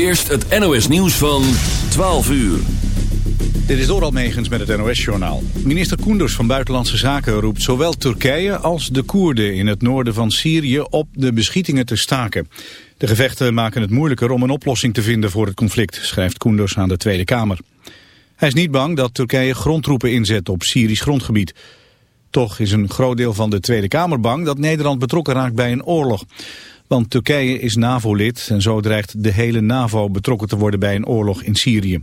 eerst het NOS nieuws van 12 uur. Dit is Doral Megens met het NOS-journaal. Minister Koenders van Buitenlandse Zaken roept zowel Turkije als de Koerden in het noorden van Syrië op de beschietingen te staken. De gevechten maken het moeilijker om een oplossing te vinden voor het conflict, schrijft Koenders aan de Tweede Kamer. Hij is niet bang dat Turkije grondtroepen inzet op Syrisch grondgebied. Toch is een groot deel van de Tweede Kamer bang dat Nederland betrokken raakt bij een oorlog. Want Turkije is NAVO-lid en zo dreigt de hele NAVO betrokken te worden bij een oorlog in Syrië.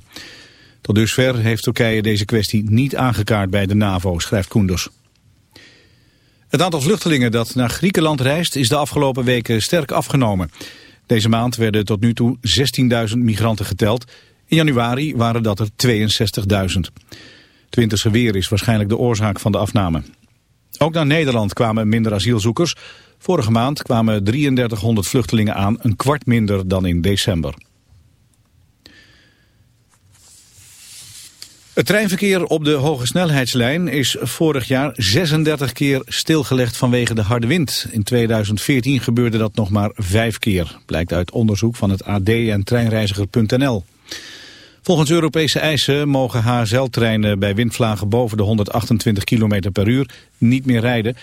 Tot dusver heeft Turkije deze kwestie niet aangekaart bij de NAVO, schrijft Koenders. Het aantal vluchtelingen dat naar Griekenland reist is de afgelopen weken sterk afgenomen. Deze maand werden tot nu toe 16.000 migranten geteld. In januari waren dat er 62.000. Het winterse weer is waarschijnlijk de oorzaak van de afname. Ook naar Nederland kwamen minder asielzoekers. Vorige maand kwamen 3300 vluchtelingen aan, een kwart minder dan in december. Het treinverkeer op de hoge snelheidslijn is vorig jaar 36 keer stilgelegd vanwege de harde wind. In 2014 gebeurde dat nog maar vijf keer, blijkt uit onderzoek van het AD en treinreiziger.nl. Volgens Europese eisen mogen HSL-treinen bij windvlagen boven de 128 km per uur niet meer rijden.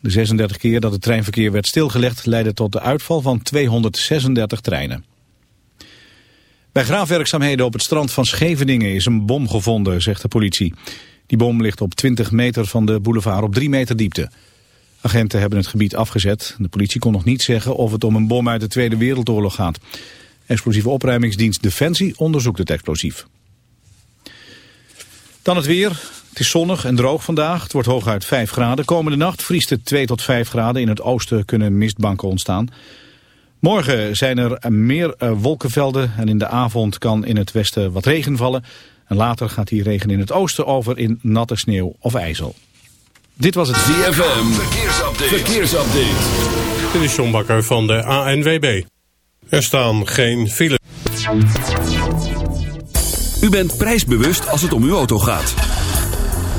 De 36 keer dat het treinverkeer werd stilgelegd leidde tot de uitval van 236 treinen. Bij graafwerkzaamheden op het strand van Scheveningen is een bom gevonden, zegt de politie. Die bom ligt op 20 meter van de boulevard op 3 meter diepte. Agenten hebben het gebied afgezet. De politie kon nog niet zeggen of het om een bom uit de Tweede Wereldoorlog gaat. Explosieve opruimingsdienst Defensie onderzoekt het explosief. Dan het weer. Het is zonnig en droog vandaag. Het wordt hooguit 5 graden. Komende nacht vriest het 2 tot 5 graden. In het oosten kunnen mistbanken ontstaan. Morgen zijn er meer eh, wolkenvelden en in de avond kan in het westen wat regen vallen. En later gaat die regen in het oosten over in natte sneeuw of ijzel. Dit was het ZFM. Verkeersupdate. Verkeersupdate. Dit is John Bakker van de ANWB. Er staan geen files. U bent prijsbewust als het om uw auto gaat.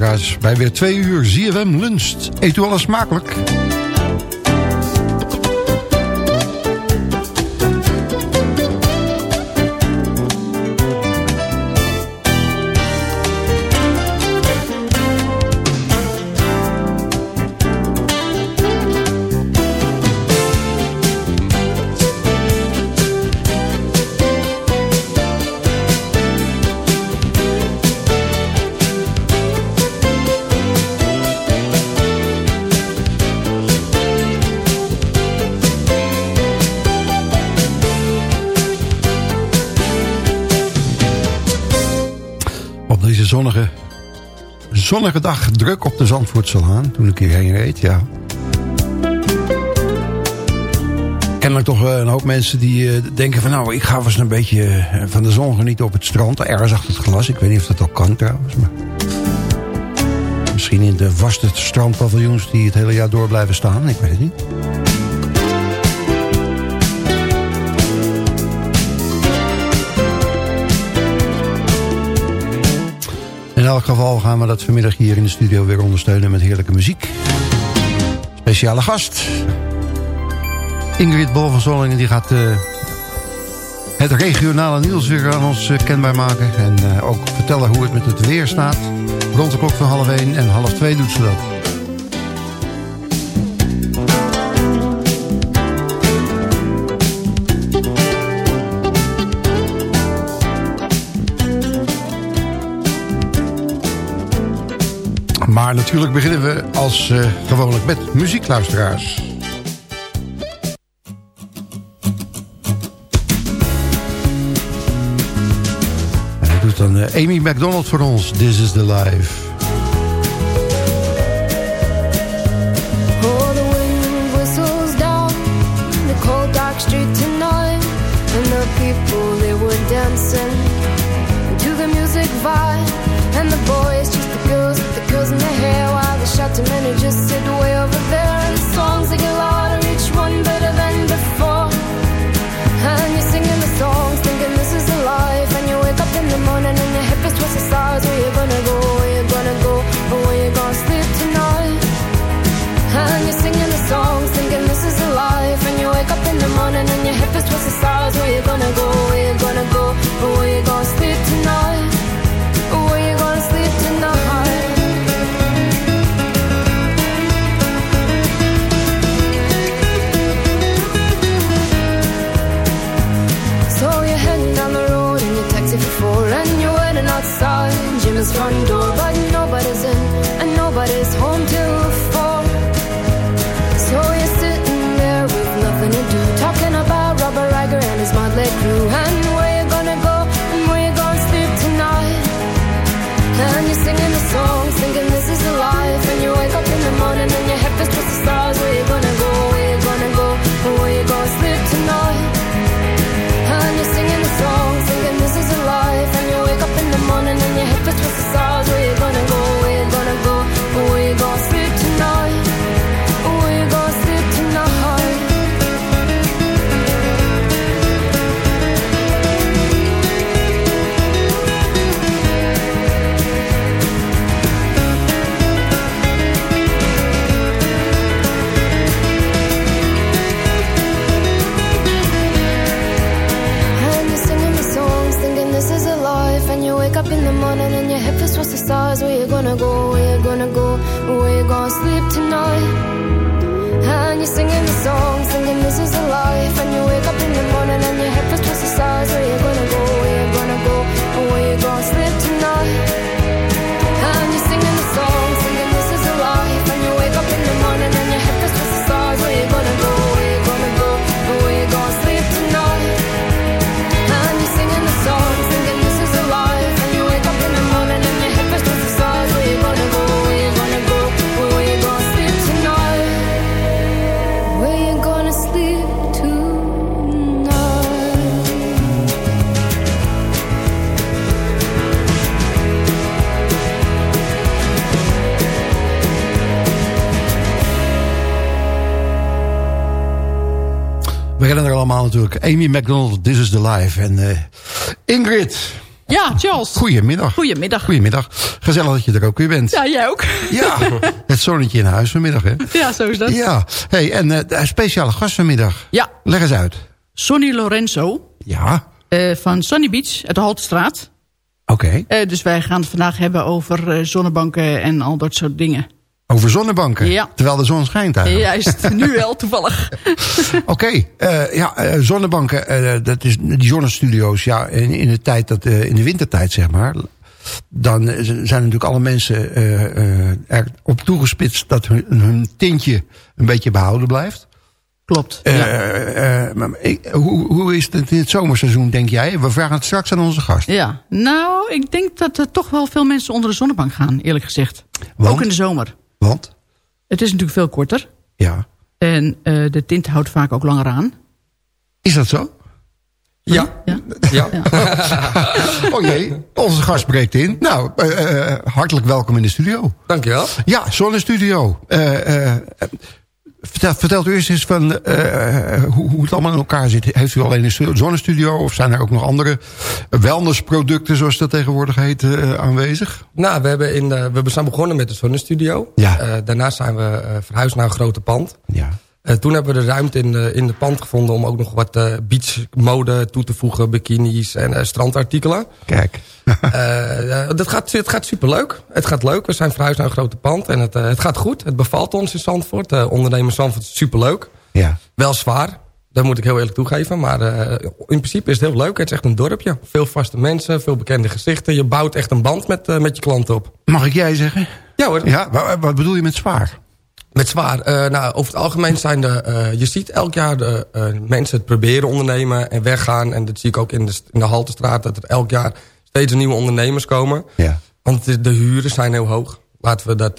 Luisteraars. Bij weer twee uur ZFM Lunch. Eet u alles smakelijk? Zonnige dag druk op de Zandvoortselaan. Toen ik hierheen reed, ja. Kennelijk toch eh, een hoop mensen die eh, denken van... nou, ik ga eens een beetje eh, van de zon genieten op het strand. Ergens achter het glas. Ik weet niet of dat al kan trouwens. Maar... Misschien in de vaste strandpaviljoens die het hele jaar door blijven staan. Ik weet het niet. Elk geval gaan we dat vanmiddag hier in de studio weer ondersteunen met heerlijke muziek. Speciale gast. Ingrid Bol van Zollingen die gaat eh, het regionale nieuws weer aan ons eh, kenbaar maken. En eh, ook vertellen hoe het met het weer staat. Rond de klok van half 1 en half 2 doet ze dat. Maar natuurlijk beginnen we als eh, gewoonlijk met muziekluisteraars. En dat doet dan eh, Amy McDonald voor ons. This is the life. The sit way over there. And the songs they get louder, each one better than before. And you're singing the songs, thinking this is life, and you wake up in the morning and hip twisted sides. Where you gonna go? Where you gonna go? Where you gonna sleep tonight? And you're singing the songs, thinking this is life. And you wake up in the morning and hip twisted sides. Where you gonna go? Where you gonna go? Where you gonna sleep natuurlijk. Amy McDonald, This is the Life. En eh, Ingrid, Ja, Charles. goedemiddag. Goedemiddag. Goedemiddag. Gezellig dat je er ook weer bent. Ja, jij ook. Ja, het zonnetje in huis vanmiddag, hè? Ja, zo is dat. Ja, hey, en eh, speciale gast vanmiddag. Ja. Leg eens uit. Sonny Lorenzo Ja, eh, van Sunny Beach uit de Haltestraat. oké. Dus wij gaan het vandaag hebben over zonnebanken en al dat soort dingen. Over zonnebanken. Ja. Terwijl de zon schijnt eigenlijk. Juist, nu wel toevallig. Oké, eh, ja, eh, zonnebanken, eh, dat is die zonnestudio's, ja, in, in de tijd dat, in de wintertijd zeg maar, dan zijn natuurlijk alle mensen eh, eh, er op toegespitst dat hun, hun tintje een beetje behouden blijft. Klopt. Ja. maar ik- hoe, hoe is het in het zomerseizoen, denk jij? We vragen het straks aan onze gast. ja. Nou, ik denk dat er toch wel veel mensen onder de zonnebank gaan, eerlijk gezegd. Want? Ook in de zomer. Want? Het is natuurlijk veel korter. Ja. En eh, de tint houdt vaak ook langer aan. Is dat zo? Ja. Ja. ja. Oh jee, onze gast breekt in. Nou, eh, eh, hartelijk welkom in de studio. Dankjewel. Ja, Zonnestudio. Eh, eh, vertel, vertelt u eerst eens van eh, hoe, hoe het allemaal in elkaar zit. Heeft u alleen een stu- zonnestudio of zijn er ook nog andere wellnessproducten, zoals dat tegenwoordig heet, eh, aanwezig? Nou, we, hebben in de, we zijn begonnen met de zonnestudio. Ja. Eh, daarna zijn we verhuisd naar een grote pand. Ja. Eh, toen hebben we de ruimte in de, in de pand gevonden om ook nog wat eh beachmode toe te voegen. Bikinis en eh, strandartikelen. Kijk. Dat gaat, het gaat superleuk. Het gaat leuk. We zijn verhuisd naar een grote pand. En het, het gaat goed. Het bevalt ons in Zandvoort. Ondernemen Zandvoort is superleuk. Ja. Wel zwaar. Dat moet ik heel eerlijk toegeven. Maar uh, in principe is het heel leuk. Het is echt een dorpje. Veel vaste mensen. Veel bekende gezichten. Je bouwt echt een band met, uh, met je klanten op. Mag ik jij zeggen? Ja hoor. Ja, wat bedoel je met zwaar? Met zwaar. Uh, nou, over het algemeen zijn de... Uh, je ziet elk jaar de uh, mensen het proberen ondernemen en weggaan. En dat zie ik ook in de, in de Haltestraat. Dat er elk jaar steeds nieuwe ondernemers komen. Ja. Want de, de huren zijn heel hoog. Laten we dat...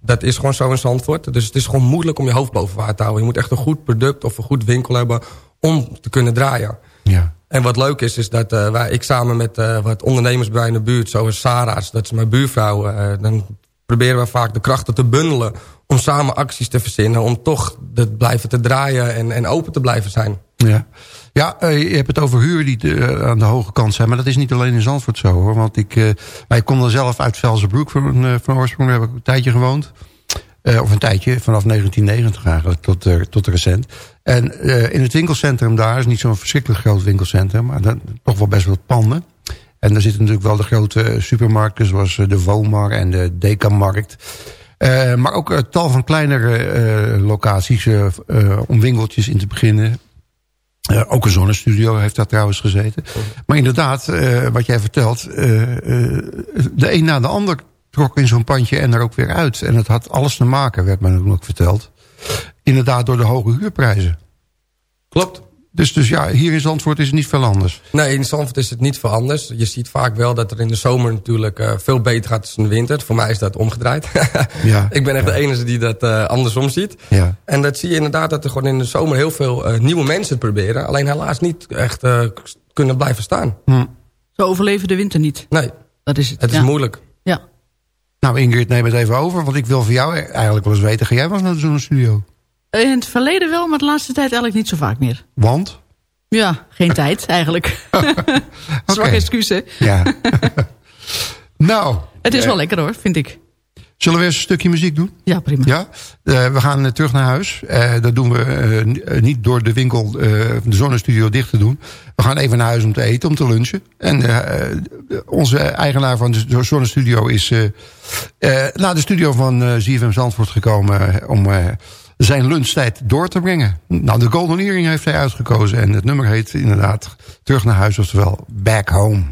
dat is gewoon zo in Zandvoort. Dus het is gewoon moeilijk om je hoofd boven water te houden. Je moet echt een goed product of een goed winkel hebben om te kunnen draaien. Ja. En wat leuk is, is dat uh, wij, ik samen met uh, wat ondernemers bij in de buurt... zoals Sarah's, dat is mijn buurvrouw... Uh, dan proberen we vaak de krachten te bundelen... om samen acties te verzinnen... om toch te blijven te draaien en, en open te blijven zijn. Ja, ja uh, je hebt het over huur die uh, aan de hoge kant zijn. Maar dat is niet alleen in Zandvoort zo hoor. Want ik, uh, ik kom dan zelf uit Velzenbroek van, van oorsprong. Daar heb ik een tijdje gewoond. Of een tijdje, vanaf 1990 eigenlijk, tot, tot recent. En in het winkelcentrum daar is niet zo'n verschrikkelijk groot winkelcentrum. Maar dan, toch wel best wat panden. En daar zitten natuurlijk wel de grote supermarkten... zoals de Womar en de Dekamarkt. Uh, maar ook tal van kleinere locaties om winkeltjes in te beginnen. Ook een zonnestudio heeft daar trouwens gezeten. Maar inderdaad, wat jij vertelt... De een na de ander trok in zo'n pandje en er ook weer uit. En het had alles te maken, werd mij ook verteld. Inderdaad door de hoge huurprijzen. Klopt. Dus, dus ja, hier in Zandvoort is het niet veel anders. Nee, in Zandvoort is het niet veel anders. Je ziet vaak wel dat er in de zomer natuurlijk uh, veel beter gaat dan in de winter. Voor mij is dat omgedraaid. ja, ik ben echt ja. de enige die dat uh, andersom ziet. Ja. En dat zie je inderdaad dat er gewoon in de zomer heel veel uh, nieuwe mensen het proberen. Alleen helaas niet echt eh, kunnen blijven staan. Hm. Ze overleven de winter niet. Nee, dat is het. het ja. is moeilijk. Ja. Nou Ingrid, neem het even over. Want ik wil van jou eigenlijk wel eens weten. Ga jij wel eens naar zo'n studio? In het verleden wel, maar de laatste tijd eigenlijk niet zo vaak meer. Want? Ja, geen tijd eigenlijk. Zwak excuus, hè? Ja. nou. Het is wel lekker hoor, vind ik. Zullen we eens een stukje muziek doen? Ja, prima. Ja? Uh, we gaan terug naar huis. Uh, dat doen we niet door de winkel, de zonnestudio dicht te doen. We gaan even naar huis om te eten, om te lunchen. En onze eigenaar van de zonnestudio is naar de studio van ZFM Zandvoort gekomen... om zijn lunchtijd door te brengen. Nou, de Golden heeft hij uitgekozen. En het nummer heet inderdaad Terug naar huis, oftewel Back Home.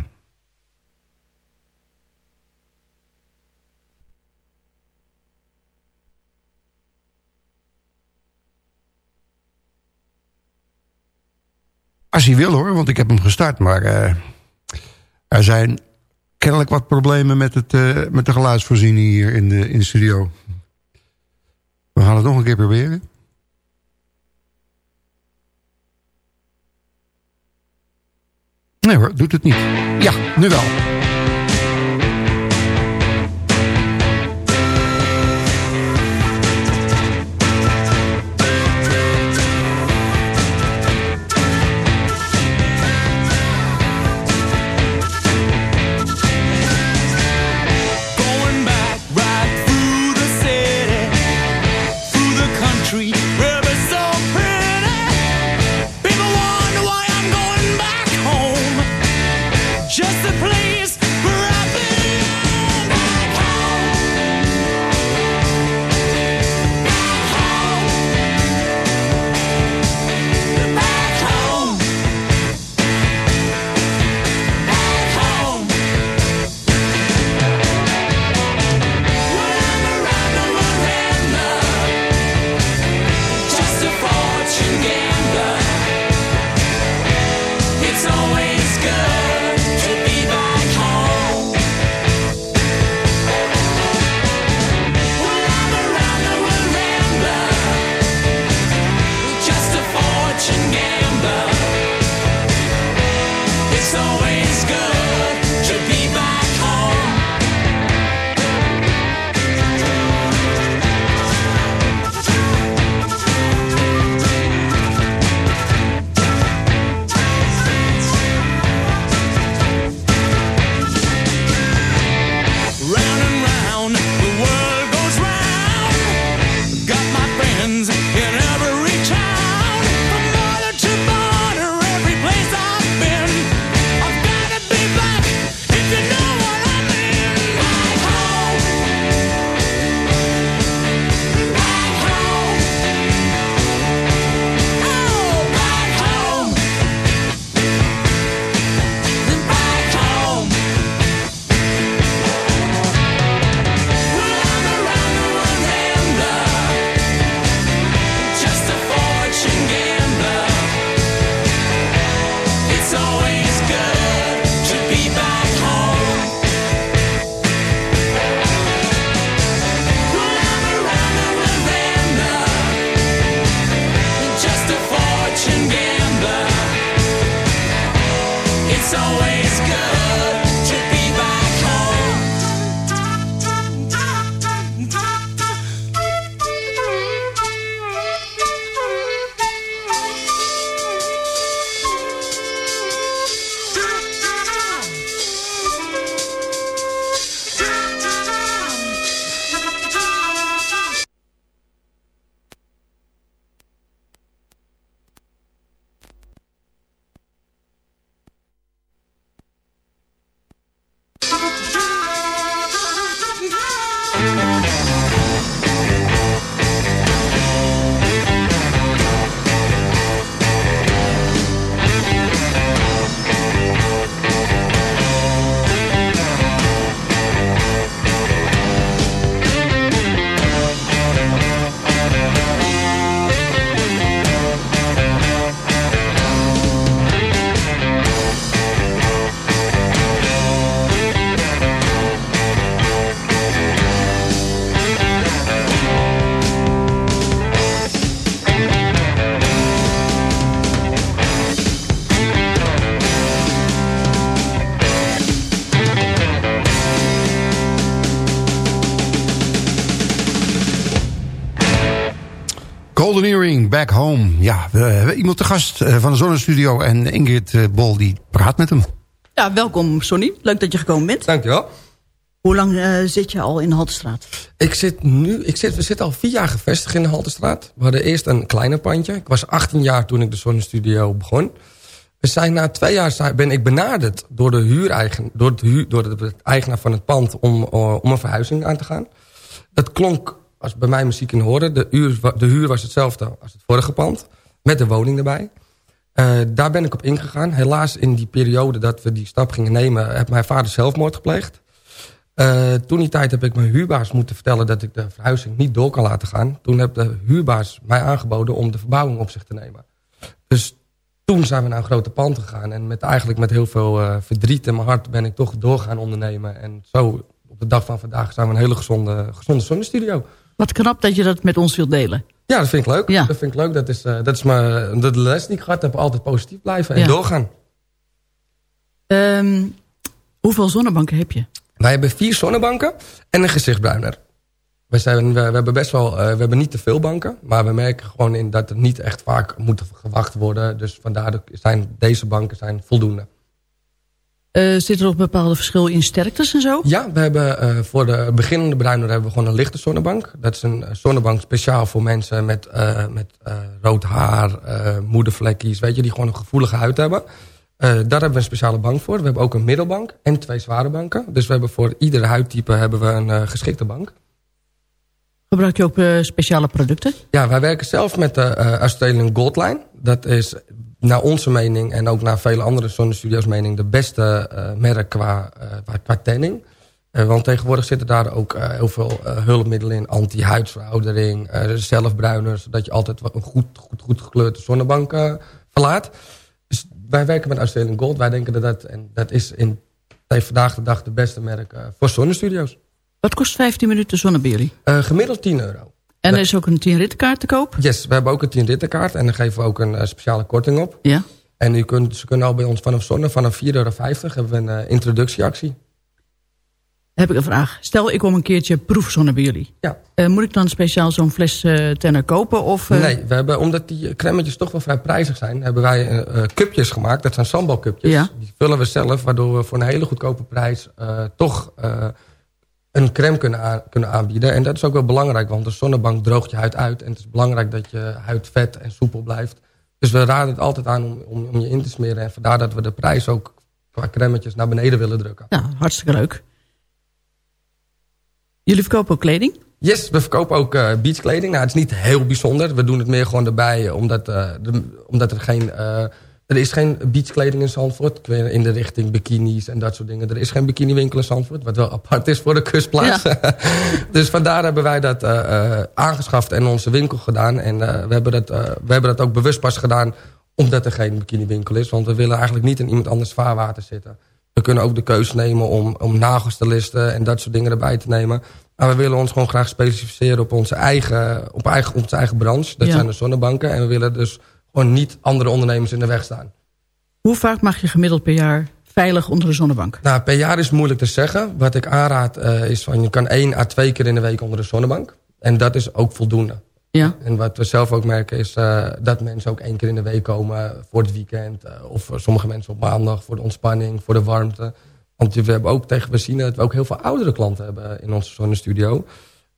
Als hij wil hoor, want ik heb hem gestart. Maar uh, er zijn kennelijk wat problemen met, het, uh, met de geluidsvoorziening hier in de, in de studio. We gaan het nog een keer proberen. Nee hoor, doet het niet. Ja, nu wel. Back Home. Ja, we hebben iemand te gast eh, van de Zonnestudio. En Ingrid eh, Bol, die praat met hem. Ja, welkom Sonny. Leuk dat je gekomen bent. Dankjewel. Hoe lang eh, zit je al in de Haltestraat? Ik zit nu, ik zit, we zitten al vier jaar gevestigd in de Haltestraat. We hadden eerst een kleiner pandje. Ik was 18 jaar toen ik de Zonnestudio begon. We zijn na twee jaar zijn- ben ik benaderd door de, huureigen, door het huur, door de eigenaar van het pand om, om een verhuizing aan te gaan. Dat klonk als bij mij muziek in hoorde. De, uur, de huur was hetzelfde als het vorige pand. Met de woning erbij. Eh, daar ben ik op ingegaan. Helaas in die periode dat we die stap gingen nemen... heeft mijn vader zelfmoord gepleegd. Eh, toen die tijd heb ik mijn huurbaas moeten vertellen... dat ik de verhuizing niet door kan laten gaan. Toen heb de huurbaas mij aangeboden om de verbouwing op zich te nemen. Dus toen zijn we naar een grote pand gegaan. En met, eigenlijk met heel veel eh, verdriet in mijn hart ben ik toch door gaan ondernemen. En zo op de dag van vandaag zijn we een hele gezonde, gezonde zonnestudio. Wat knap dat je dat met ons wilt delen. Ja, dat vind ik leuk. Ja. Dat vind ik leuk. Dat is, eh, dat is mijn, de les die ik gehad heb. Altijd positief blijven en Ja. doorgaan. Ehm, hoeveel zonnebanken heb je? Wij hebben vier zonnebanken en een gezichtbruiner. We, zijn, we, we hebben best wel, eh, we hebben niet te veel banken. Maar we merken gewoon in dat er niet echt vaak moet gewacht worden. Dus vandaar dat zijn deze banken zijn voldoende. Eh, zit er ook bepaalde verschil in sterktes en zo? Ja, we hebben eh, voor de beginnende bruiner hebben we gewoon een lichte zonnebank. Dat is een eh, zonnebank speciaal voor mensen met, met rood haar, moedervlekjes, weet je, die gewoon een gevoelige huid hebben. Daar hebben we een speciale bank voor. We hebben ook een middelbank en twee zware banken. Dus we hebben voor iedere huidtype hebben we een geschikte bank. Gebruik je ook speciale producten? Ja, wij werken zelf met de Australian Goldline. Dat is naar onze mening en ook naar vele andere zonnestudio's mening... de beste eh, merk qua, eh, qua, qua tanning. Eh, want tegenwoordig zitten daar ook heel veel hulpmiddelen in. Anti-huidsveroudering, zelfbruiners. Zodat je altijd een goed, goed, goed gekleurde zonnebank verlaat. Dus wij werken met Australian Gold. Wij denken dat dat, en dat is in vandaag de dag de beste merk voor zonnestudio's. Wat kost 15 minuten zonne bij jullie? Gemiddeld 10 euro. En er is ook een 10 rittenkaart te koop? Yes, we hebben ook een 10 rittenkaart en daar geven we ook een eh, speciale korting op. Ja. En u kunt, ze kunnen al bij ons vanaf zonne, vanaf 4,50 euro hebben we een eh, introductieactie. Heb ik een vraag. Stel, ik kom een keertje proefzonne bij jullie. Ja. Eh, moet ik dan speciaal zo'n fles eh tenner kopen? Of, eh, Nee, we hebben, omdat die crèmetjes toch wel vrij prijzig zijn, hebben wij cupjes gemaakt. Dat zijn sambalcupjes. Ja. Die vullen we zelf, waardoor we voor een hele goedkope prijs toch een crème kunnen, kunnen aanbieden. En dat is ook wel belangrijk, want de zonnebank droogt je huid uit. En het is belangrijk dat je huid vet en soepel blijft. Dus we raden het altijd aan om, om, om je in te smeren. En vandaar dat we de prijs ook qua crèmetjes naar beneden willen drukken. Ja, hartstikke leuk. Jullie verkopen ook kleding? Yes, we verkopen ook eh, beachkleding. Nou, het is niet heel bijzonder. We doen het meer gewoon erbij, eh, omdat, eh, de- omdat er geen... er is geen beachkleding in Zandvoort. In de richting bikinis en dat soort dingen. Er is geen bikiniwinkel in Zandvoort. Wat wel apart is voor de kustplaats. dus vandaar hebben wij dat eh, eh, aangeschaft en onze winkel gedaan. En eh, we, hebben dat, we hebben dat ook bewust pas gedaan omdat er geen bikiniwinkel is. Want we willen eigenlijk niet in iemand anders vaarwater zitten. We kunnen ook de keuze nemen om, om nagels te listen en dat soort dingen erbij te nemen. Maar we willen ons gewoon graag specificeren op onze eigen, op eigen, onze eigen branche. Dat Ja. zijn de zonnebanken. En we willen dus gewoon niet andere ondernemers in de weg staan. Hoe vaak mag je gemiddeld per jaar veilig onder de zonnebank? Nou, per jaar is moeilijk te zeggen. Wat ik aanraad eh, is van je kan één à twee keer in de week onder de zonnebank. En dat is ook voldoende. Ja. En wat we zelf ook merken is eh, dat mensen ook één keer in de week komen voor het weekend. eh, of sommige mensen op maandag voor de ontspanning, voor de warmte. Want we hebben ook tegen we zien dat we ook heel veel oudere klanten hebben in onze zonnestudio.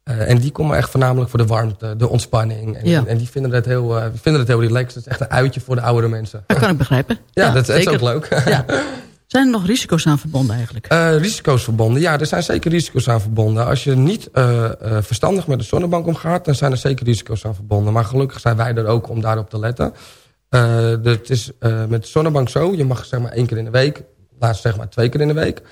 Eh, en die komen echt voornamelijk voor de warmte, de ontspanning. En, Ja. en die vinden het, heel, eh, vinden het heel relaxed. Het is echt een uitje voor de oudere mensen. Dat kan ik begrijpen. Ja, dat, dat is ook leuk. Ja. Zijn er nog risico's aan verbonden eigenlijk? Eh, risico's verbonden. Ja, er zijn zeker risico's aan verbonden. Als je niet verstandig met de zonnebank omgaat... dan zijn er zeker risico's aan verbonden. Maar gelukkig zijn wij er ook om daarop te letten. Het is met de zonnebank zo. Je mag zeg maar één keer in de week. Laatst zeg maar twee keer in de week.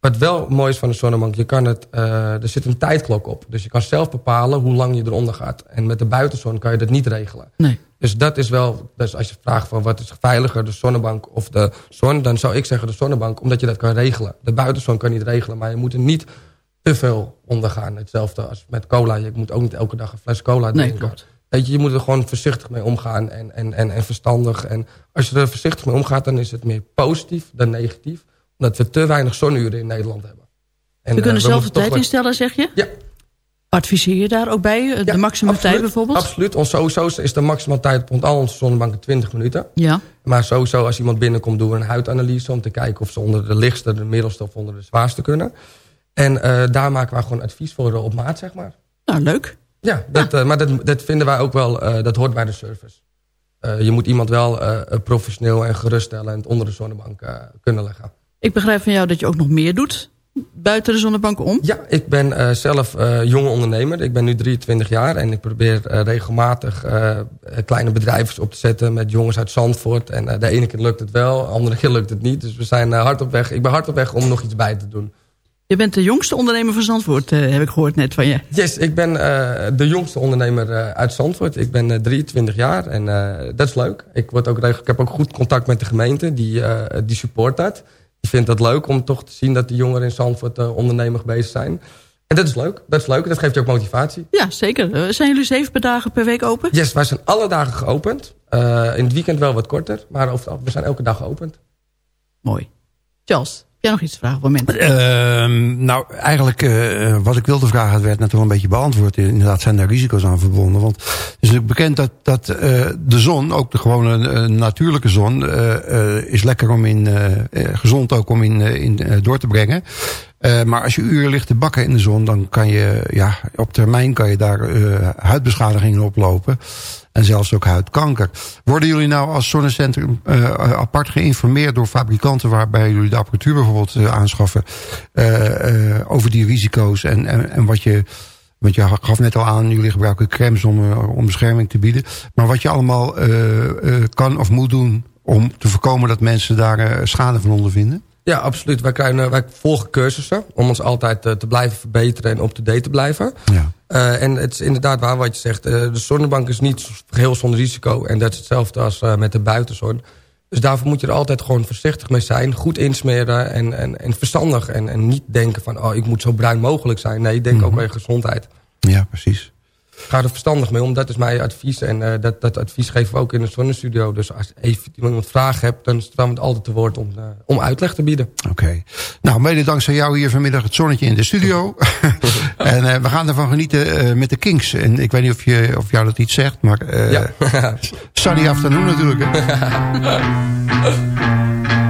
Wat wel mooi is van de zonnebank, je kan het, eh, er zit een tijdklok op. Dus je kan zelf bepalen hoe lang je eronder gaat. En met de buitenzon kan je dat niet regelen. Nee. Dus dat is wel, dus als je vraagt van wat is veiliger, de zonnebank of de zon, dan zou ik zeggen de zonnebank, omdat je dat kan regelen. De buitenzon kan je niet regelen, maar je moet er niet te veel onder gaan. Hetzelfde als met cola. Je moet ook niet elke dag een fles cola Nee, drinken. klopt. Weet je, je moet er gewoon voorzichtig mee omgaan en, en, en, en verstandig. En als je er voorzichtig mee omgaat, dan is het meer positief dan negatief. Omdat we te weinig zonuren in Nederland hebben. En, We eh, kunnen zelf de tijd instellen, zeg je? Ja. Adviseer je daar ook bij? eh, De Ja, maximum tijd bijvoorbeeld? Absoluut. Sowieso is de maximale tijd op al onze zonnebanken 20 minuten. Ja. Maar sowieso als iemand binnenkomt doen we een huidanalyse... om te kijken of ze onder de lichtste, de middelste of onder de zwaarste kunnen. En eh, daar maken we gewoon advies voor eh, op maat, zeg maar. Nou, leuk. Ja, dat, eh, maar dat, dat vinden wij ook wel, eh, dat hoort bij de service. Eh, je moet iemand wel eh, professioneel en geruststellen... en het onder de zonnebank eh, kunnen leggen. Ik begrijp van jou dat je ook nog meer doet buiten de zonnebanken om. Ja, ik ben eh, zelf eh, jonge ondernemer. Ik ben nu 23 jaar en ik probeer eh, regelmatig kleine bedrijven op te zetten met jongens uit Zandvoort. En de ene keer lukt het wel, de andere keer lukt het niet. Dus we zijn hard op weg. Ik ben hard op weg om nog iets bij te doen. Je bent de jongste ondernemer van Zandvoort, heb ik gehoord net van je. Yes, ik ben de jongste ondernemer uit Zandvoort. Ik ben eh, 23 jaar en dat is leuk. Ik, word ook ik heb ook goed contact met de gemeente, die, die support dat. Die vindt dat leuk om toch te zien dat de jongeren in Zandvoort uh, ondernemer bezig zijn. En dat is leuk. Dat is leuk. Dat geeft je ook motivatie. Ja, zeker. Uh, zijn jullie zeven dagen per week open? Yes, wij zijn alle dagen geopend. Uh, in het weekend wel wat korter, maar we zijn elke dag geopend. Mooi. Charles, jij nog iets vragen moment? Uh, nou, eigenlijk uh, wat ik wilde vragen, werd net wel een beetje beantwoord. Inderdaad zijn daar risico's aan verbonden. Want het is natuurlijk bekend dat, dat uh, de zon, ook de gewone natuurlijke zon... is lekker om in, gezond ook om in, in door te brengen. Maar als je uren ligt te bakken in de zon, dan kan je, ja, op termijn kan je daar huidbeschadigingen oplopen. En zelfs ook huidkanker. Worden jullie nou als zonnecentrum uh, apart geïnformeerd door fabrikanten waarbij jullie de apparatuur bijvoorbeeld aanschaffen, over die risico's en, en, en wat je, want je gaf net al aan, jullie gebruiken crèmes om, om bescherming te bieden. Maar wat je allemaal kan of moet doen om te voorkomen dat mensen daar schade van ondervinden? Ja, absoluut. Wij, krijgen, wij volgen cursussen om ons altijd uh, te blijven verbeteren en up-to-date te blijven. Ja. Uh, en het is inderdaad waar wat je zegt. Uh, de zonnebank is niet geheel zonder risico. En dat is hetzelfde als met de buitenzon. Dus daarvoor moet je er altijd gewoon voorzichtig mee zijn. Goed insmeren en, en, en verstandig. En, en niet denken van, oh, ik moet zo bruin mogelijk zijn. Nee, denk mm -hmm. ook aan gezondheid. Ja, precies. Ga er verstandig mee om, dat is mijn advies. En uh, dat, dat advies geven we ook in de zonnestudio. Dus als even iemand vragen hebt, dan staan we het altijd te woord om, uh, om uitleg te bieden. Oké. Okay. Nou, mede dankzij jou hier vanmiddag het zonnetje in de studio. en uh, we gaan ervan genieten met de Kings. En ik weet niet of, je, of jou dat iets zegt, maar... ja. sunny afternoon natuurlijk.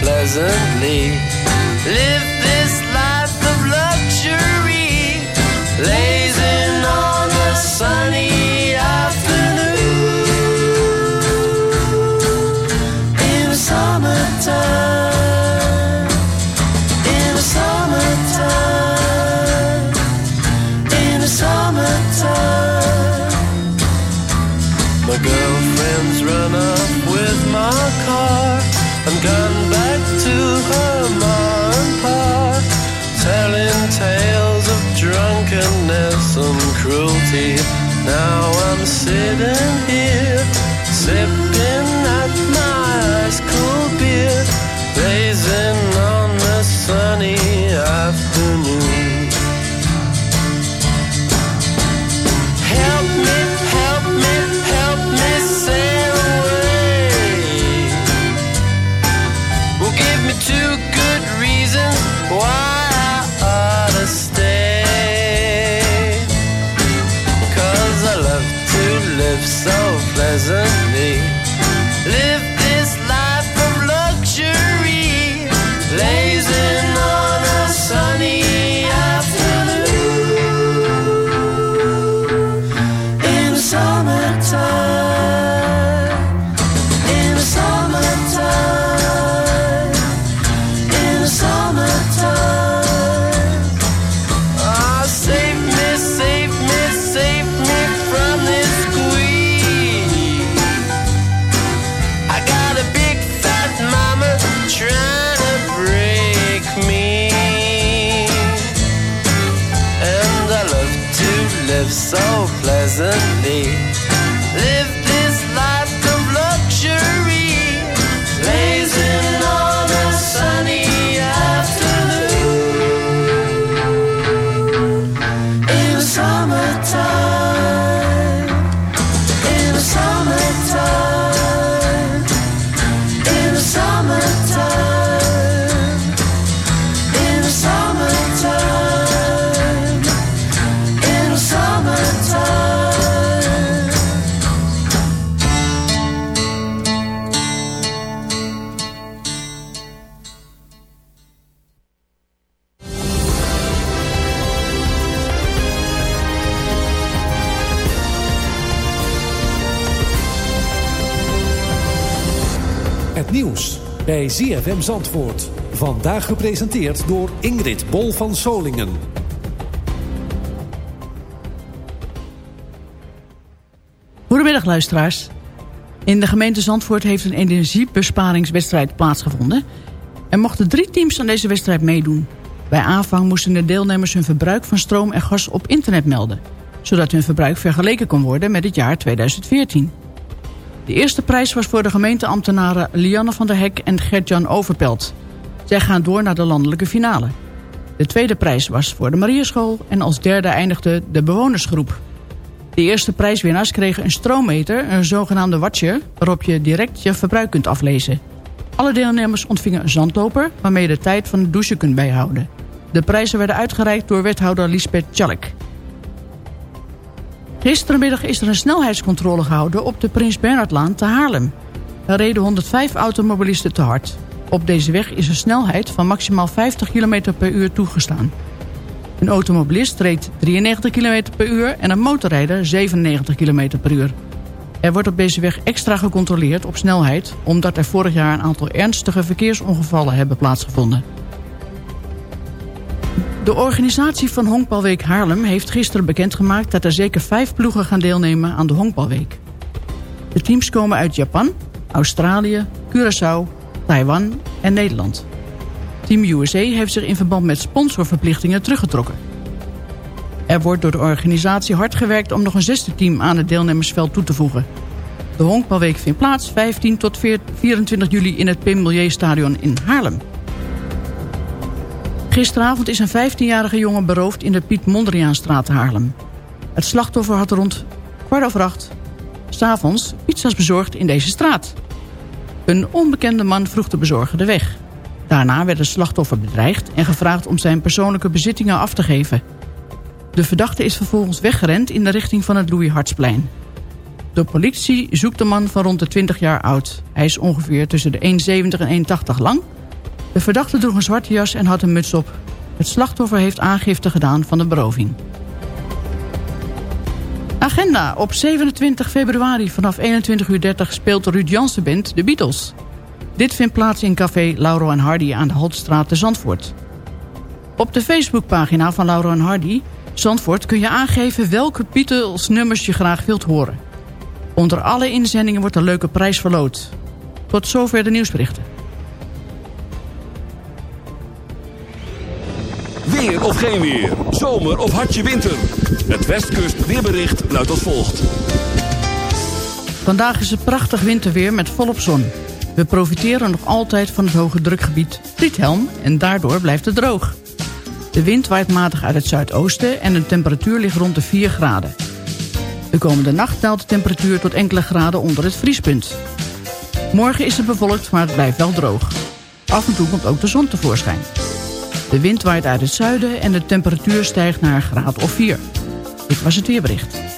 Pleasantly. ZFM Zandvoort. Vandaag gepresenteerd door Ingrid Bol van Solingen. Goedemiddag luisteraars. In de gemeente Zandvoort heeft een energiebesparingswedstrijd plaatsgevonden. Er mochten drie teams aan deze wedstrijd meedoen. Bij aanvang moesten de deelnemers hun verbruik van stroom en gas op internet melden. Zodat hun verbruik vergeleken kon worden met het jaar 2014. De eerste prijs was voor de gemeenteambtenaren Lianne van der Hek en Gert-Jan Overpelt. Zij gaan door naar de landelijke finale. De tweede prijs was voor de Marieschool en als derde eindigde de bewonersgroep. De eerste prijswinnaars kregen een stroommeter, een zogenaamde watcher... waarop je direct je verbruik kunt aflezen. Alle deelnemers ontvingen een zandloper... waarmee je de tijd van het douchen kunt bijhouden. De prijzen werden uitgereikt door wethouder Lisbeth Tjallik. Gisterenmiddag is er een snelheidscontrole gehouden op de Prins Bernhardlaan te Haarlem. Er reden 105 automobilisten te hard. Op deze weg is een snelheid van maximaal 50 km per uur toegestaan. Een automobilist reed 93 km per uur en een motorrijder 97 km per uur. Er wordt op deze weg extra gecontroleerd op snelheid... omdat er vorig jaar een aantal ernstige verkeersongevallen hebben plaatsgevonden. De organisatie van Honkbalweek Haarlem heeft gisteren bekendgemaakt... dat er zeker vijf ploegen gaan deelnemen aan de Honkbalweek. De teams komen uit Japan, Australië, Curaçao, Taiwan en Nederland. Team USA heeft zich in verband met sponsorverplichtingen teruggetrokken. Er wordt door de organisatie hard gewerkt om nog een zesde team aan het deelnemersveld toe te voegen. De Honkbalweek vindt plaats 15 tot 24 juli in het Pim Stadion in Haarlem. Gisteravond is een 15-jarige jongen beroofd in de Piet Mondriaanstraat Haarlem. Het slachtoffer had rond kwart over acht... s'avonds pizza's bezorgd in deze straat. Een onbekende man vroeg de bezorger de weg. Daarna werd het slachtoffer bedreigd en gevraagd om zijn persoonlijke bezittingen af te geven. De verdachte is vervolgens weggerend in de richting van het Louis Hartsplein. De politie zoekt de man van rond de 20 jaar oud. Hij is ongeveer tussen de 1,70 en 1,80 lang. De verdachte droeg een zwarte jas en had een muts op. Het slachtoffer heeft aangifte gedaan van de beroving. Agenda. Op 27 februari vanaf 21.30 uur speelt Ruud Jansen Band de Beatles. Dit vindt plaats in café Lauro en Hardy aan de Haltstraat te Zandvoort. Op de Facebookpagina van Lauro en Hardy, Zandvoort... kun je aangeven welke Beatles nummers je graag wilt horen. Onder alle inzendingen wordt een leuke prijs verloot. Tot zover de nieuwsberichten. Weer of geen weer. Zomer of hartje winter. Het Westkust weerbericht luidt als volgt. Vandaag is het prachtig winterweer met volop zon. We profiteren nog altijd van het hoge drukgebied Friedhelm en daardoor blijft het droog. De wind waait matig uit het zuidoosten en de temperatuur ligt rond de 4 graden. De komende nacht daalt de temperatuur tot enkele graden onder het vriespunt. Morgen is het bewolkt, maar het blijft wel droog. Af en toe komt ook de zon tevoorschijn. De wind waait uit het zuiden en de temperatuur stijgt naar graad of 4. Dit was het weerbericht.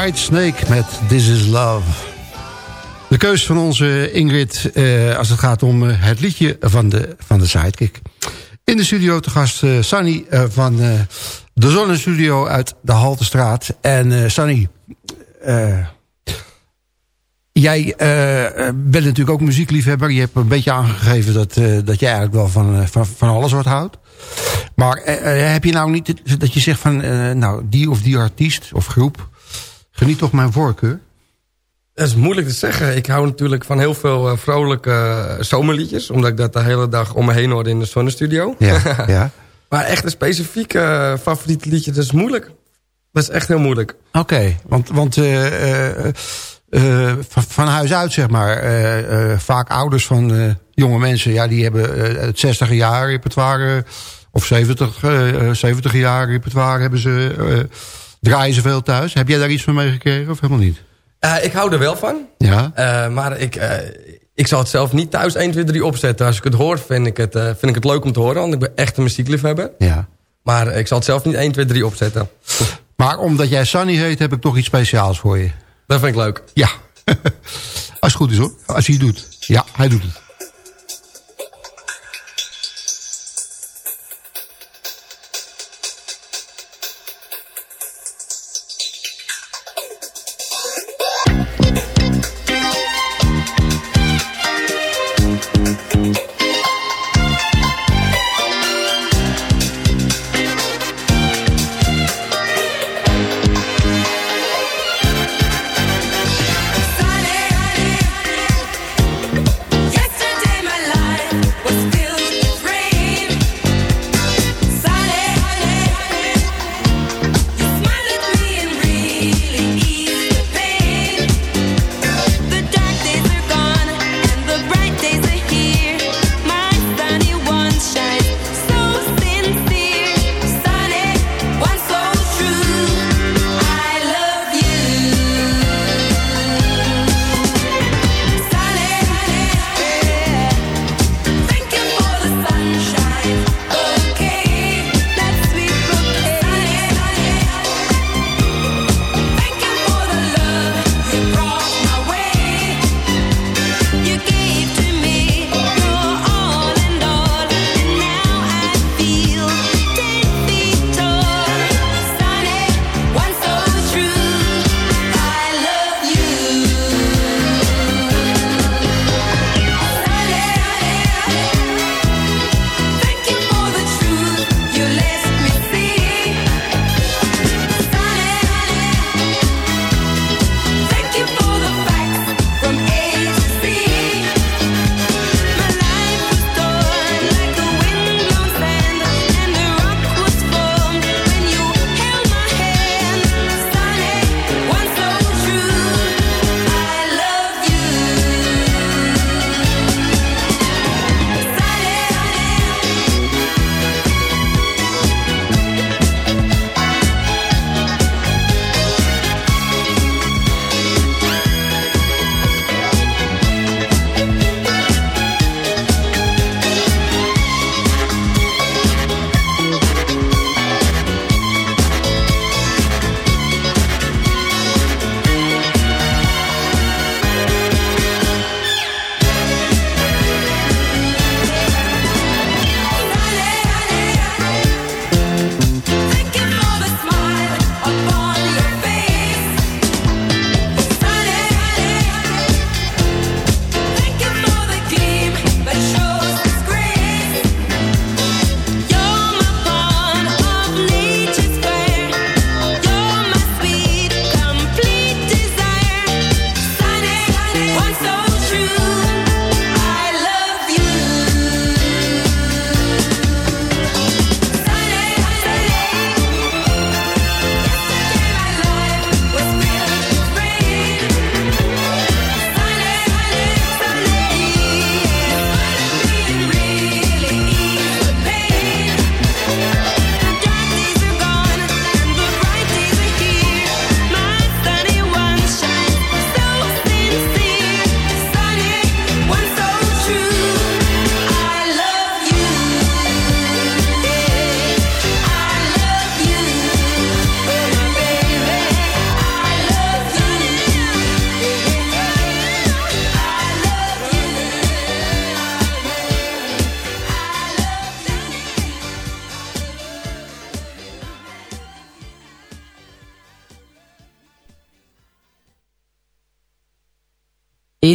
White Snake met This Is Love. De keus van onze Ingrid eh, als het gaat om eh, het liedje van de, van de Sidekick. In de studio te gast eh, Sunny van de Zonnestudio uit de Haltestraat. En Sunny, jij bent natuurlijk ook muziekliefhebber. Je hebt een beetje aangegeven dat, dat jij eigenlijk wel van, van, van alles wat houdt. Maar heb je nou niet dat je zegt van nou, die of die artiest of groep... geniet toch mijn voorkeur? Dat is moeilijk te zeggen. Ik hou natuurlijk van heel veel eh, vrolijke eh, zomerliedjes. Omdat ik dat de hele dag om me heen hoor in de zonnestudio. Ja, ja. maar echt een specifiek uh, favoriet liedje, dat is moeilijk. Dat is echt heel moeilijk. Oké, want, want uh, uh, van, van, huis uit zeg maar. vaak ouders van jonge mensen, ja, die hebben het 60 jaar repertoire... of 70, 70 jaar repertoire hebben ze... draaien ze veel thuis. Heb jij daar iets van meegekregen of helemaal niet? Uh, ik hou er wel van. Ja. Uh, maar ik, uh, ik zal het zelf niet thuis 1, 2, 3 opzetten. Als ik het hoor, vind ik het, vind ik het leuk om te horen. Want ik ben echt een muziekliefhebber. Ja. Maar ik zal het zelf niet 1, 2, 3 opzetten. Maar omdat jij Sunny heet, heb ik toch iets speciaals voor je. Dat vind ik leuk. Ja. Als het goed is hoor. Als hij het doet. Ja, hij doet het.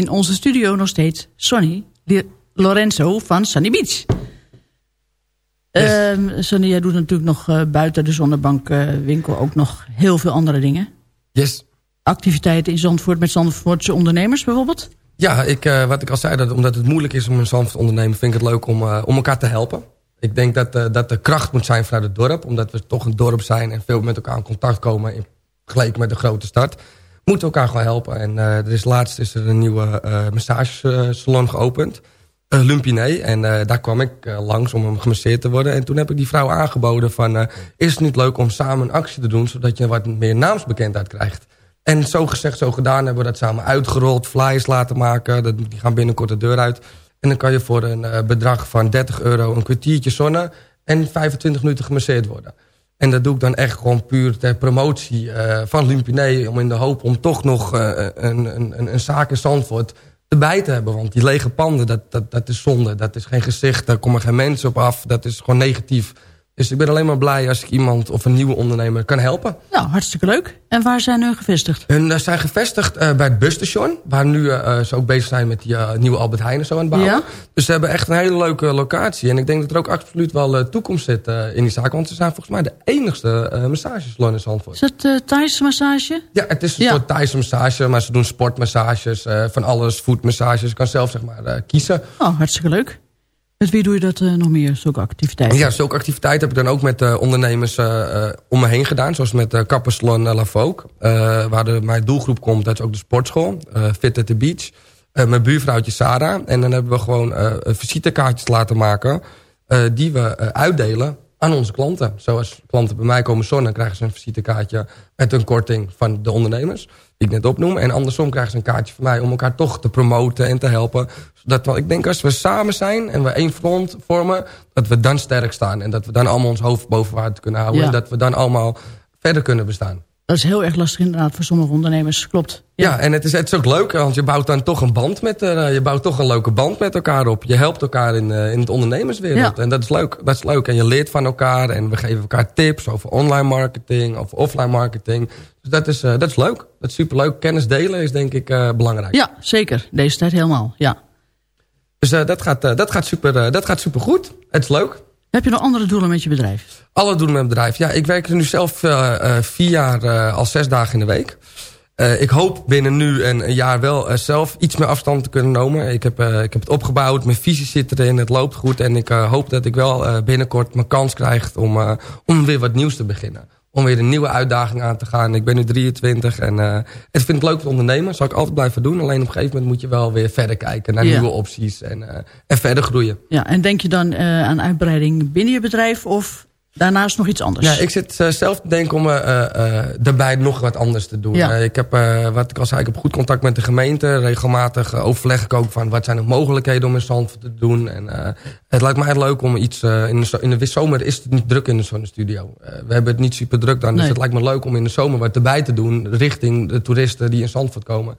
Onze studio nog steeds Sonny Lorenzo van Sunny Beach. Ehm, Sonny, jij doet natuurlijk nog eh, buiten de zonnebankwinkel ook nog heel veel andere dingen. Yes. Activiteiten in Zandvoort met Zandvoortse ondernemers bijvoorbeeld. Ja, ik, eh, wat ik al zei, dat omdat het moeilijk is om een Zandvoort te ondernemen... vind ik het leuk om, eh, om elkaar te helpen. Ik denk dat, eh, dat er kracht moet zijn vanuit het dorp. Omdat we toch een dorp zijn en veel met elkaar in contact komen... in vergeleken met de grote stad. Moeten elkaar gewoon helpen. En eh, er is laatst is er een nieuwe eh massagesalon geopend. Uh, Lumpiné. En eh, daar kwam ik eh, langs om hem gemasseerd te worden. En toen heb ik die vrouw aangeboden van... eh, is het niet leuk om samen een actie te doen... zodat je wat meer naamsbekendheid krijgt. En zo gezegd, zo gedaan hebben we dat samen uitgerold. Flyers laten maken. Die gaan binnenkort de deur uit. En dan kan je voor een eh, bedrag van 30 euro... een kwartiertje zonnen en 25 minuten gemasseerd worden. En dat doe ik dan echt gewoon puur ter promotie eh, van Lumpiné... om in de hoop om toch nog eh, een, een, een, een zaak in Zandvoort erbij te hebben. Want die lege panden, dat, dat, dat is zonde. Dat is geen gezicht, daar komen geen mensen op af. Dat is gewoon negatief. Dus ik ben alleen maar blij als ik iemand of een nieuwe ondernemer kan helpen. Nou, hartstikke leuk. En waar zijn hun gevestigd? En uh, zijn gevestigd uh, bij het busstation. Waar nu uh, ze ook bezig zijn met die nieuwe Albert Heijn zo aan het bouwen. Ja? Dus ze hebben echt een hele leuke locatie. En ik denk dat er ook absoluut wel toekomst zit in die zaak. Want ze zijn volgens mij de enigste massagesalon in Zandvoort. Is het Thaise massage? Ja, het is een ja. soort Thaise massage. Maar ze doen sportmassages, van alles, voetmassages. Je kan zelf zeg maar kiezen. Oh, hartstikke leuk. Met wie doe je dat uh, nog meer, zulke activiteiten? Ja, zulke activiteiten heb ik dan ook met uh, ondernemers uh, om me heen gedaan. Zoals met uh, Kappersalon La Vogue. waar de, mijn doelgroep komt, dat is ook de sportschool. Fit at the Beach. mijn buurvrouwtje Sarah. En dan hebben we gewoon visitekaartjes laten maken. die we uitdelen aan onze klanten. Zoals klanten bij mij komen zonnen, krijgen ze een visitekaartje met een korting van de ondernemers. Die ik net opnoem. En andersom krijgen ze een kaartje van mij om elkaar toch te promoten en te helpen. Zodat we, ik denk als we samen zijn en we één front vormen, dat we dan sterk staan. En dat we dan allemaal ons hoofd boven water kunnen houden. Ja. En dat we dan allemaal verder kunnen bestaan. Dat is heel erg lastig inderdaad voor sommige ondernemers, klopt. Ja, ja en het is, het is ook leuk, want je bouwt dan toch een band met, uh, je bouwt toch een leuke band met elkaar op. Je helpt elkaar in, uh, in het ondernemerswereld. Ja. En dat is leuk. Dat is leuk. En je leert van elkaar en we geven elkaar tips over online marketing, over offline marketing. Dus dat is, uh, dat is leuk. Dat is superleuk. Kennis delen is denk ik belangrijk. Ja, zeker. Deze tijd helemaal, ja. Dus dat, gaat, dat, gaat super, dat gaat super goed. Het is leuk. Heb je nog andere doelen met je bedrijf? Alle doelen met mijn bedrijf. Ja, ik werk er nu zelf uh, uh, vier jaar uh, al zes dagen in de week. ik hoop binnen nu en een jaar wel zelf iets meer afstand te kunnen nemen. Ik heb, ik heb het opgebouwd, mijn visie zit erin, het loopt goed. En ik hoop dat ik wel binnenkort mijn kans krijg om, om weer wat nieuws te beginnen. Om weer een nieuwe uitdaging aan te gaan. Ik ben nu 23 en het vind ik leuk te ondernemen. Zal ik altijd blijven doen. Alleen op een gegeven moment moet je wel weer verder kijken naar Ja. nieuwe opties. En, en verder groeien. Ja, en denk je dan eh, aan uitbreiding binnen je bedrijf of daarnaast nog iets anders? Ja, ik zit uh, zelf te denken om uh, uh, daarbij nog wat anders te doen. Ja. ik heb, wat ik al zei, ik heb goed contact met de gemeente. Regelmatig overleg ik ook van wat zijn de mogelijkheden om in Zandvoort te doen. En het lijkt mij leuk om iets... in, de, in de zomer is het niet druk in de studio. we hebben het niet super druk dan. Nee. Dus het lijkt me leuk om in de zomer wat erbij te doen... richting de toeristen die in Zandvoort komen.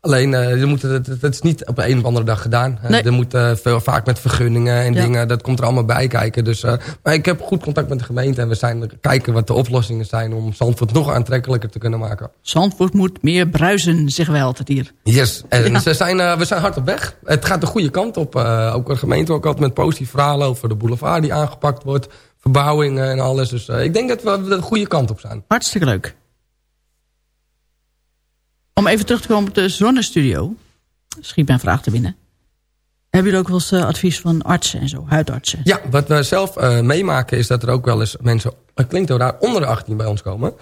Alleen, uh, moet het, is niet op een of andere dag gedaan. Nee. Er moet uh, veel, vaak met vergunningen en Ja. dingen. Dat komt er allemaal bij kijken. Dus, uh, maar ik heb goed contact met de gemeente. En we zijn kijken wat de oplossingen zijn... om Zandvoort nog aantrekkelijker te kunnen maken. Zandvoort moet meer bruisen, zeggen wij altijd hier. Yes, en Ja. ze zijn, we zijn hard op weg. Het gaat de goede kant op. ook de gemeente ook altijd met positieve verhalen... over de boulevard die aangepakt wordt. Verbouwing en alles. Dus ik denk dat we de goede kant op zijn. Hartstikke leuk. Om even terug te komen op de zonnestudio. Schiet mijn vraag te binnen. Hebben jullie ook wel eens uh, advies van artsen en zo, huidartsen? Ja, wat we zelf uh, meemaken is dat er ook wel eens mensen... Het klinkt heel raar, onder de 18 bij ons komen.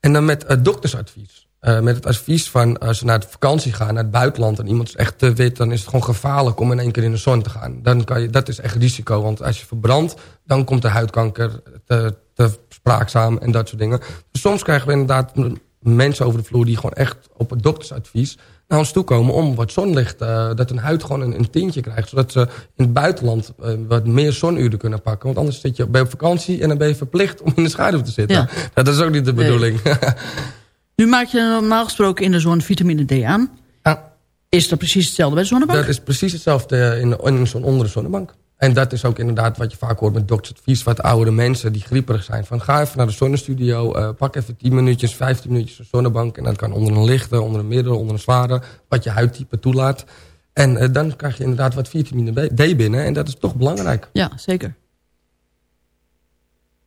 En dan met uh, doktersadvies. met het advies van als ze naar de vakantie gaan, naar het buitenland... en iemand is echt te wit, dan is het gewoon gevaarlijk om in één keer in de zon te gaan. Dan kan je, dat is echt risico, want als je verbrandt... dan komt de huidkanker te, te spraakzaam en dat soort dingen. Dus soms krijgen we inderdaad mensen over de vloer... die gewoon echt op het doktersadvies naar ons toe komen om wat zonlicht, uh, dat hun huid gewoon een, een tintje krijgt. Zodat ze in het buitenland uh, wat meer zonuren kunnen pakken. Want anders zit je bij op vakantie en dan ben je verplicht om in de schaduw te zitten. Ja. Dat is ook niet de bedoeling. Nee. nu maak je normaal gesproken in de zon vitamine D aan. Ja. Is dat precies hetzelfde bij de zonnebank? Dat is precies hetzelfde in, in zo'n onder de zonnebank. En dat is ook inderdaad wat je vaak hoort met doktersadvies... wat oudere mensen die grieperig zijn. Van ga even naar de zonnestudio, uh, pak even 10 minuutjes, 15 minuutjes een zonnebank... en dat kan onder een lichte, onder een middel, onder een zware... wat je huidtype toelaat. En uh, dan krijg je inderdaad wat vitamine D binnen. En dat is toch belangrijk. Ja, zeker.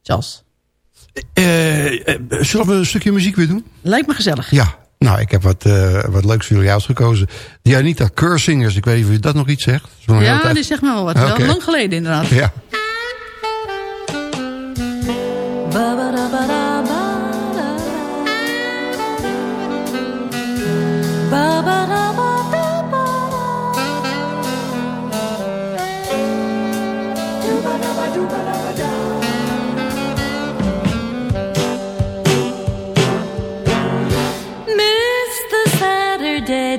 Charles. Uh, zullen we een stukje muziek weer doen? Lijkt me gezellig. Ja, nou, ik heb wat, uh, wat leuks voor jullie uitgekozen. Die Anita Cursingers, ik weet niet of u dat nog iets zegt. Ja, die zegt me wel wat. Okay. Wel lang geleden inderdaad. Ja.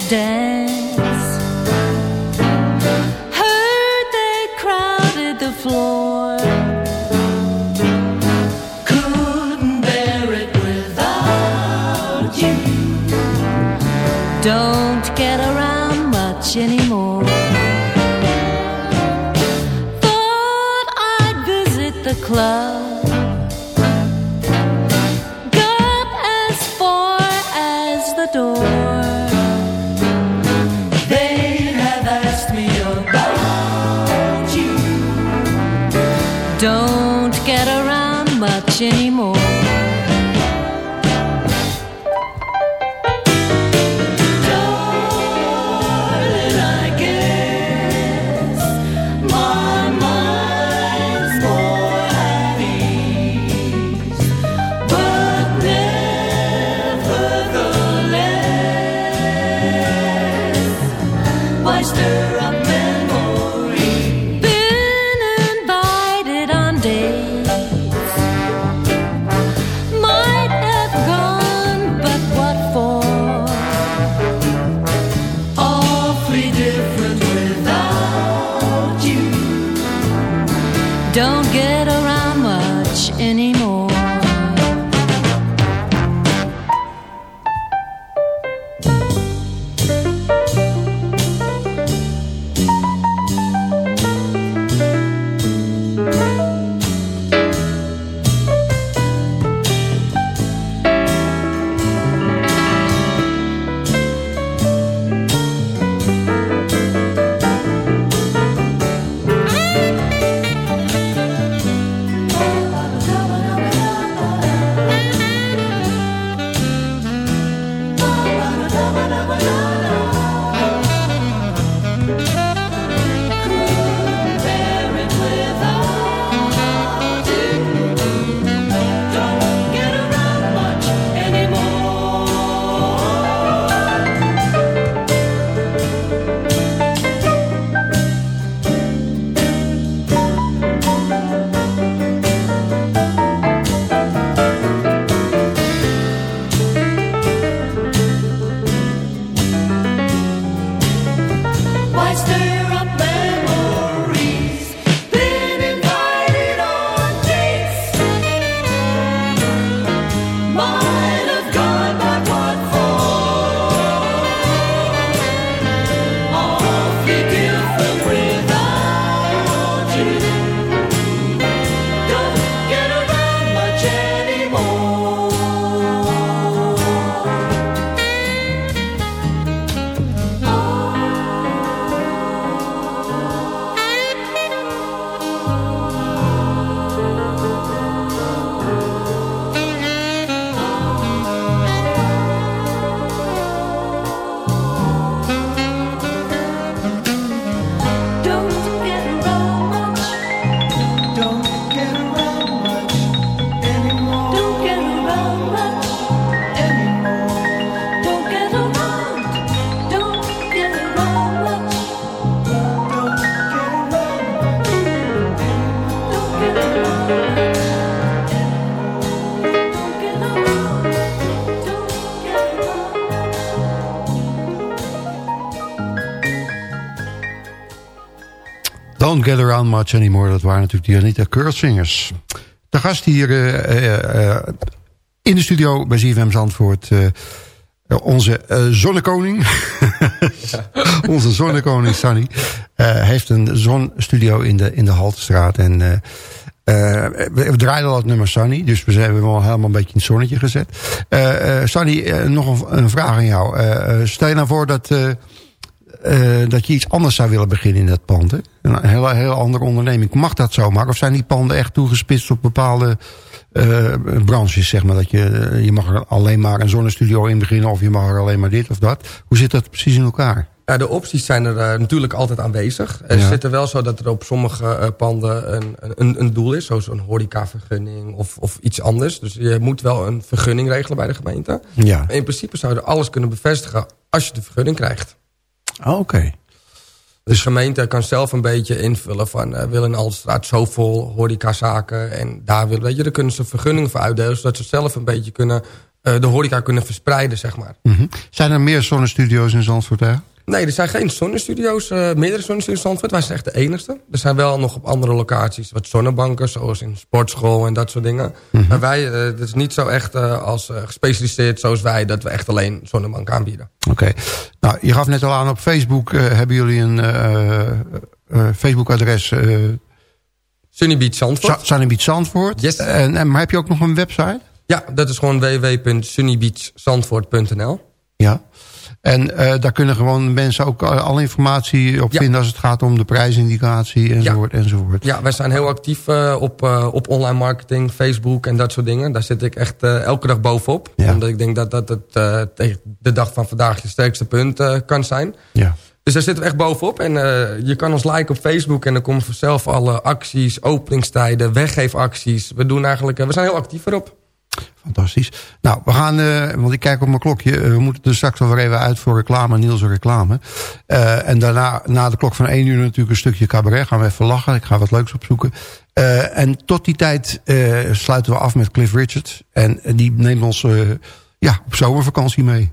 dance. Anymore. Get around much anymore. Dat waren natuurlijk die Anita Kurzingers. De gast hier uh, uh, in de studio bij ZFM Zandvoort. Uh, onze zonnekoning. onze zonnekoning Sunny. eh, heeft een zonstudio in de, in de Haltestraat. En eh, eh, we, draaiden al het nummer Sunny, dus we hebben hem al helemaal een beetje in het zonnetje gezet. Eh, eh, Sunny, eh, nog een, een vraag aan jou. Eh, eh, stel je nou voor dat, eh, dat je iets anders zou willen beginnen in dat pand. Hè? Een hele, hele andere onderneming. Mag dat zomaar? Of zijn die panden echt toegespitst op bepaalde eh, branches? Zeg maar, dat je, je mag er alleen maar een zonnestudio in beginnen... of je mag er alleen maar dit of dat. Hoe zit dat precies in elkaar? Ja, de opties zijn er eh, natuurlijk altijd aanwezig. Er Ja. zit er wel zo dat er op sommige panden een, een, een doel is. Zoals een horecavergunning of, of iets anders. Dus je moet wel een vergunning regelen bij de gemeente. Ja. Maar in principe zou je alles kunnen bevestigen als je de vergunning krijgt. Oh, Oké. Dus de gemeente kan zelf een beetje invullen van... eh wil in Alstraat zoveel horecazaken en daar willen... Weet je, daar kunnen ze vergunningen voor uitdelen... zodat ze zelf een beetje kunnen, eh, de horeca kunnen verspreiden, zeg maar. Mhm. Zijn er meer zonnestudio's in Zandvoort eigenlijk? Nee, er zijn geen zonnestudio's, eh meerdere zonnestudio's in Zandvoort. Wij zijn echt de enigste. Er zijn wel nog op andere locaties wat zonnebanken... zoals in sportschool en dat soort dingen. Maar wij, eh, het is niet zo echt eh, als gespecialiseerd zoals wij... dat we echt alleen zonnebanken aanbieden. Oké. Nou, je gaf net al aan op Facebook hebben jullie een Facebook-adres... Sunny Beach Zandvoort. Sunny Beach Zandvoort. Yes. En, en, maar heb je ook nog een website? Ja, dat is gewoon www.sunnybeachzandvoort.nl. Ja. En eh, daar kunnen gewoon mensen ook eh, alle informatie op Ja. vinden... als het gaat om de prijsindicatie enzovoort. enzovoort. Ja, wij zijn heel actief eh, op, op online marketing, Facebook en dat soort dingen. Daar zit ik echt elke dag bovenop. Ja. Omdat ik denk dat dat het de dag van vandaag je sterkste punt kan zijn. Ja. Dus daar zitten we echt bovenop. En je kan ons liken op Facebook en dan komen vanzelf alle acties, openingstijden, weggeefacties. We, doen eigenlijk, we zijn heel actief erop. Fantastisch. Nou, we gaan, eh, want ik kijk op mijn klokje. eh, we moeten er straks weer even uit voor reclame, Niels reclame. Eh, en daarna, na de klok van één uur natuurlijk een stukje cabaret. Gaan we even lachen. Ik ga wat leuks opzoeken. En tot die tijd sluiten we af met Cliff Richard. En die neemt ons ja, op zomervakantie mee.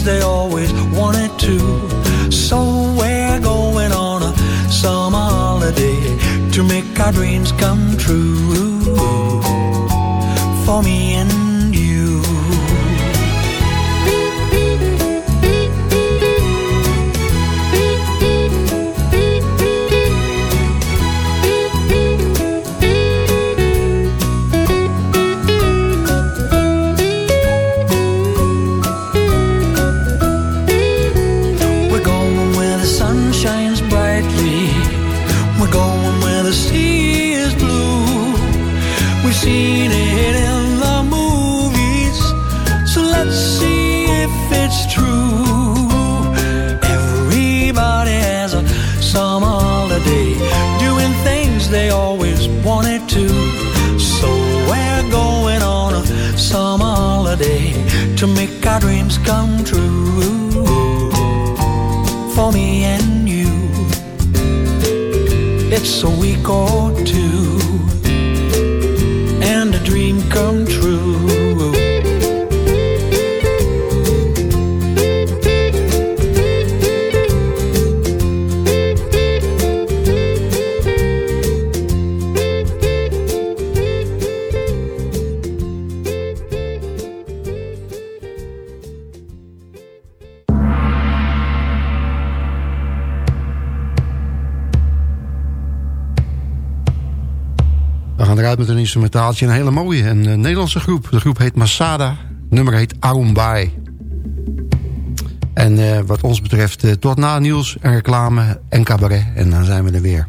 Things they always wanted to. So we're going on a summer holiday to make our dreams come true. For me and instrumentaaltje. Een hele mooie. Een eh, Nederlandse groep. De groep heet Masada. Nummer heet Aumbai. En eh, wat ons betreft eh, tot na nieuws en reclame en cabaret. En dan zijn we er weer.